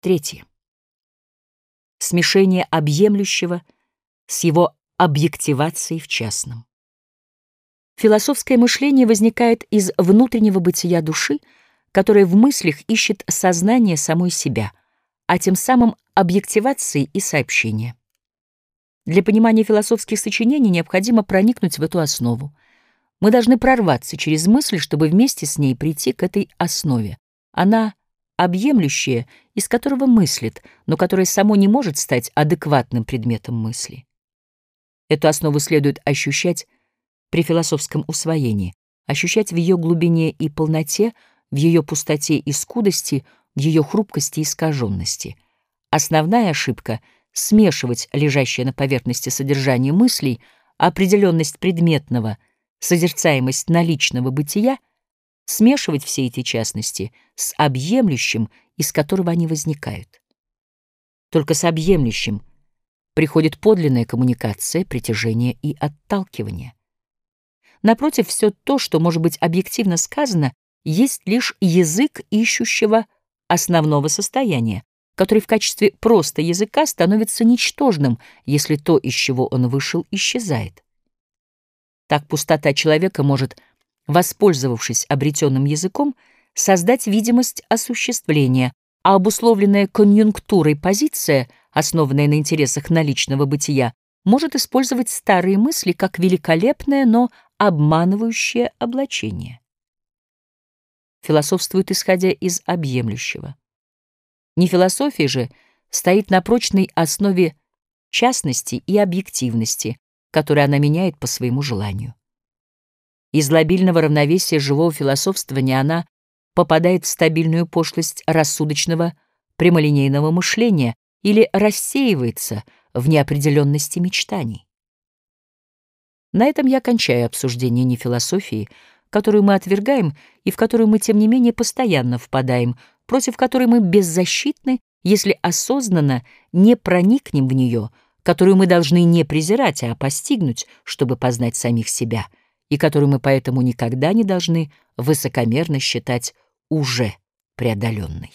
Третье. Смешение объемлющего с его объективацией в частном. Философское мышление возникает из внутреннего бытия души, которая в мыслях ищет сознание самой себя, а тем самым объективации и сообщения. Для понимания философских сочинений необходимо проникнуть в эту основу. Мы должны прорваться через мысль, чтобы вместе с ней прийти к этой основе. Она объемлющее, из которого мыслит, но которое само не может стать адекватным предметом мысли. Эту основу следует ощущать при философском усвоении, ощущать в ее глубине и полноте, в ее пустоте и скудости, в ее хрупкости и искаженности. Основная ошибка — смешивать лежащее на поверхности содержание мыслей, определенность предметного, созерцаемость наличного бытия, смешивать все эти частности с объемлющим, из которого они возникают. Только с объемлющим приходит подлинная коммуникация, притяжение и отталкивание. Напротив, все то, что может быть объективно сказано, есть лишь язык ищущего основного состояния, который в качестве просто языка становится ничтожным, если то, из чего он вышел, исчезает. Так пустота человека может, воспользовавшись обретенным языком, создать видимость осуществления, а обусловленная конъюнктурой позиция, основанная на интересах наличного бытия, может использовать старые мысли как великолепное, но обманывающее облачение. Философствует, исходя из объемлющего. Не философия же стоит на прочной основе частности и объективности, которые она меняет по своему желанию. Из лобильного равновесия живого философствования она попадает в стабильную пошлость рассудочного прямолинейного мышления или рассеивается в неопределенности мечтаний. На этом я кончаю обсуждение не философии, которую мы отвергаем и в которую мы, тем не менее, постоянно впадаем, против которой мы беззащитны, если осознанно не проникнем в нее, которую мы должны не презирать, а постигнуть, чтобы познать самих себя, и которую мы поэтому никогда не должны высокомерно считать уже преодоленной.